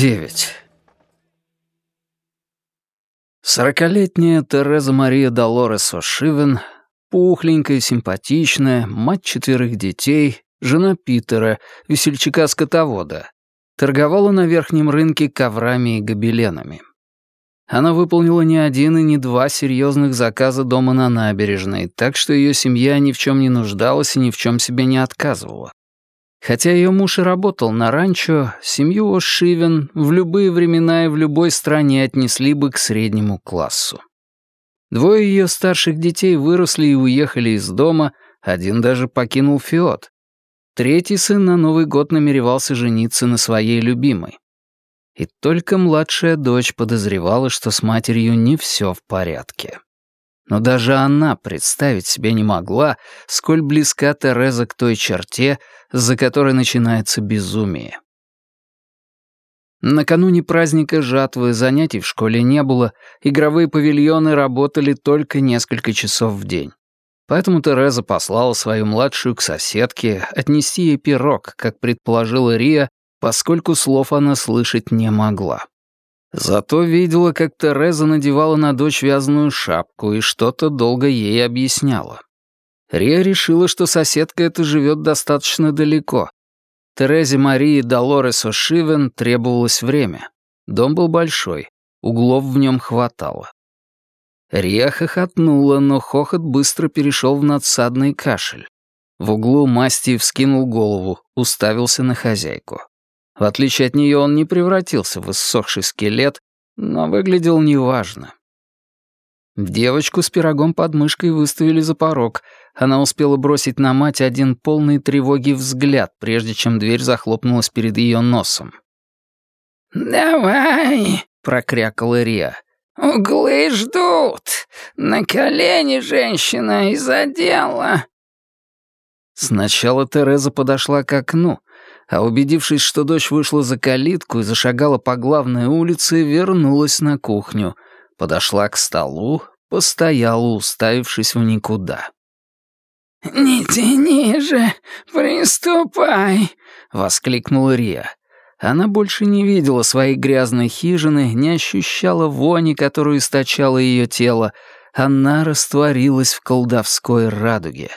9. Сорокалетняя Тереза Мария Долорес О'Шивен, пухленькая, симпатичная, мать четверых детей, жена Питера, весельчака-скотовода, торговала на верхнем рынке коврами и гобеленами. Она выполнила не один и не два серьезных заказа дома на набережной, так что ее семья ни в чем не нуждалась и ни в чем себе не отказывала. Хотя ее муж и работал на ранчо, семью О'Шивен в любые времена и в любой стране отнесли бы к среднему классу. Двое ее старших детей выросли и уехали из дома, один даже покинул Фиот. Третий сын на Новый год намеревался жениться на своей любимой. И только младшая дочь подозревала, что с матерью не все в порядке. Но даже она представить себе не могла, сколь близка Тереза к той черте, за которой начинается безумие. Накануне праздника жатвы занятий в школе не было, игровые павильоны работали только несколько часов в день. Поэтому Тереза послала свою младшую к соседке отнести ей пирог, как предположила Рия, поскольку слов она слышать не могла. Зато видела, как Тереза надевала на дочь вязаную шапку и что-то долго ей объясняла. Рия решила, что соседка эта живет достаточно далеко. Терезе Марии Долорес О'Шивен требовалось время. Дом был большой, углов в нем хватало. Рия хохотнула, но хохот быстро перешел в надсадный кашель. В углу Масти вскинул голову, уставился на хозяйку. В отличие от нее он не превратился в иссохший скелет, но выглядел неважно. Девочку с пирогом под мышкой выставили за порог. Она успела бросить на мать один полный тревоги взгляд, прежде чем дверь захлопнулась перед ее носом. «Давай!» — прокрякала Риа. «Углы ждут! На колени женщина из-за дела!» Сначала Тереза подошла к окну, а убедившись, что дочь вышла за калитку и зашагала по главной улице, вернулась на кухню — подошла к столу, постояла, уставившись в никуда. «Не тяни же, приступай!» — воскликнула Рия. Она больше не видела своей грязной хижины, не ощущала вони, которую источало ее тело. Она растворилась в колдовской радуге.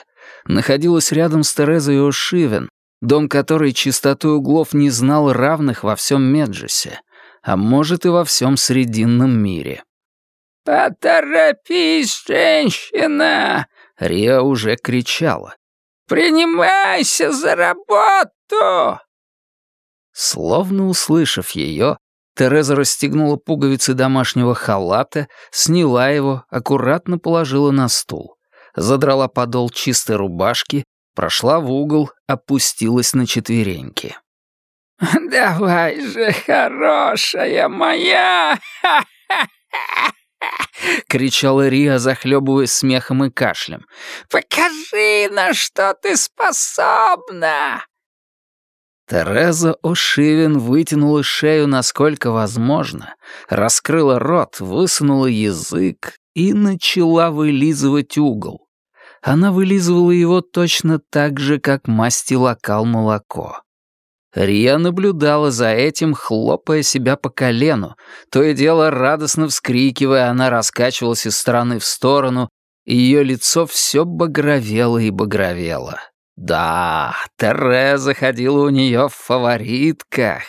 Находилась рядом с Терезой О'Шивен, дом которой чистотой углов не знал равных во всем Меджесе, а может и во всем Срединном мире. «Поторопись, женщина!» — Риа уже кричала. «Принимайся за работу!» Словно услышав ее, Тереза расстегнула пуговицы домашнего халата, сняла его, аккуратно положила на стул, задрала подол чистой рубашки, прошла в угол, опустилась на четвереньки. «Давай же, хорошая моя! Ха-ха-ха!» — кричала Риа, захлебываясь смехом и кашлем. «Покажи, на что ты способна!» Тереза О'Шивен вытянула шею насколько возможно, раскрыла рот, высунула язык и начала вылизывать угол. Она вылизывала его точно так же, как мастилокал молоко. Рия наблюдала за этим, хлопая себя по колену. То и дело, радостно вскрикивая, она раскачивалась из стороны в сторону, и ее лицо все багровело и багровело. Да, Тереза ходила у нее в фаворитках.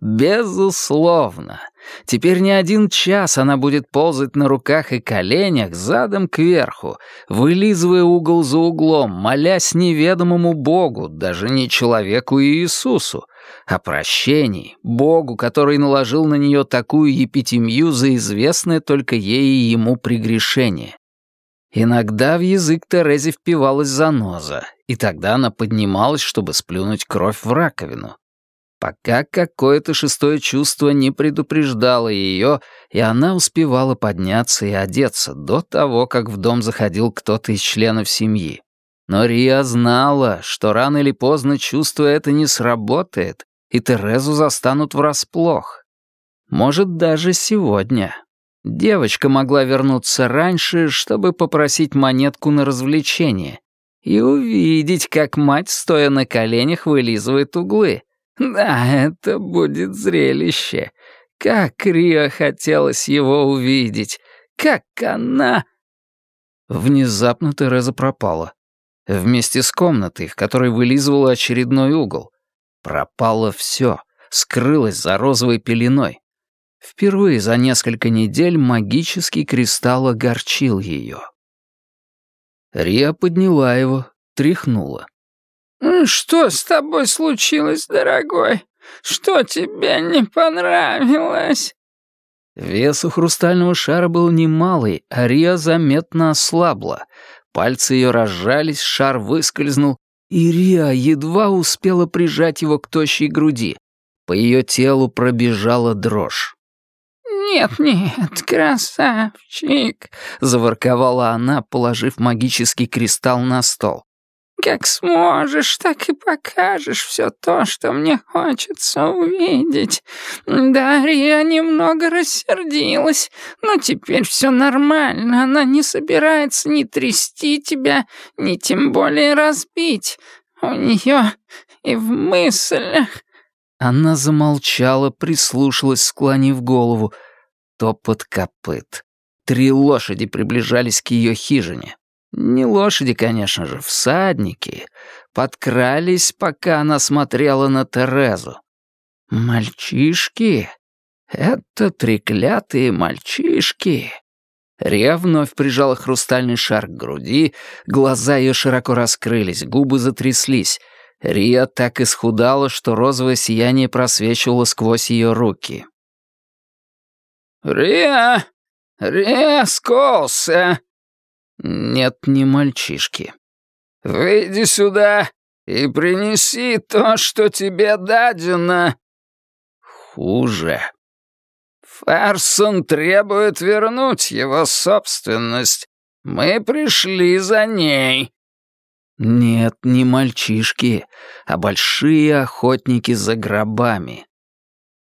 Безусловно. Теперь не один час она будет ползать на руках и коленях задом кверху, вылизывая угол за углом, молясь неведомому Богу, даже не человеку Иисусу, о прощении, Богу, который наложил на нее такую епитемию за известное только ей и ему прегрешение. Иногда в язык Терезе впивалась заноза, и тогда она поднималась, чтобы сплюнуть кровь в раковину. Пока какое-то шестое чувство не предупреждало ее, и она успевала подняться и одеться до того, как в дом заходил кто-то из членов семьи. Но Риа знала, что рано или поздно чувство это не сработает, и Терезу застанут врасплох. Может, даже сегодня. Девочка могла вернуться раньше, чтобы попросить монетку на развлечение и увидеть, как мать, стоя на коленях, вылизывает углы. Да, это будет зрелище. Как Рио хотелось его увидеть. Как она... Внезапно Тереза пропала. Вместе с комнатой, в которой вылизывала очередной угол. Пропало все, скрылось за розовой пеленой. Впервые за несколько недель магический кристалл огорчил ее. Риа подняла его, тряхнула. «Что с тобой случилось, дорогой? Что тебе не понравилось?» Вес у хрустального шара был немалый, а Риа заметно ослабла. Пальцы ее разжались, шар выскользнул, и Риа едва успела прижать его к тощей груди. По ее телу пробежала дрожь. «Нет-нет, красавчик», — заворковала она, положив магический кристалл на стол. Как сможешь, так и покажешь все то, что мне хочется увидеть. Дарья немного рассердилась, но теперь все нормально. Она не собирается ни трясти тебя, ни тем более разбить. У нее и в мыслях... Она замолчала, прислушалась, склонив голову. Топот копыт. Три лошади приближались к ее хижине. Не лошади, конечно же, всадники. Подкрались, пока она смотрела на Терезу. Мальчишки? Это треклятые мальчишки. Рия вновь прижала хрустальный шар к груди, глаза ее широко раскрылись, губы затряслись. Рия так исхудала, что розовое сияние просвечивало сквозь ее руки. «Риа! Риа Сколса!» Нет, не мальчишки. «Выйди сюда и принеси то, что тебе дадено». «Хуже». «Фарсон требует вернуть его собственность. Мы пришли за ней». «Нет, не мальчишки, а большие охотники за гробами».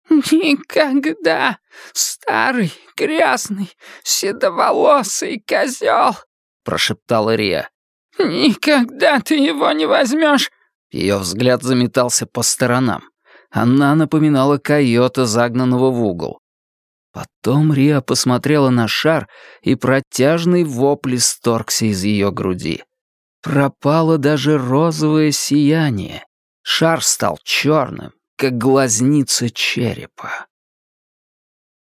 «Никогда! Старый, грязный, седоволосый козел!» Прошептала Рия. «Никогда ты его не возьмешь!» Ее взгляд заметался по сторонам. Она напоминала койота, загнанного в угол. Потом Риа посмотрела на шар, и протяжный вопль сторгся из ее груди. Пропало даже розовое сияние. Шар стал черным, как глазница черепа.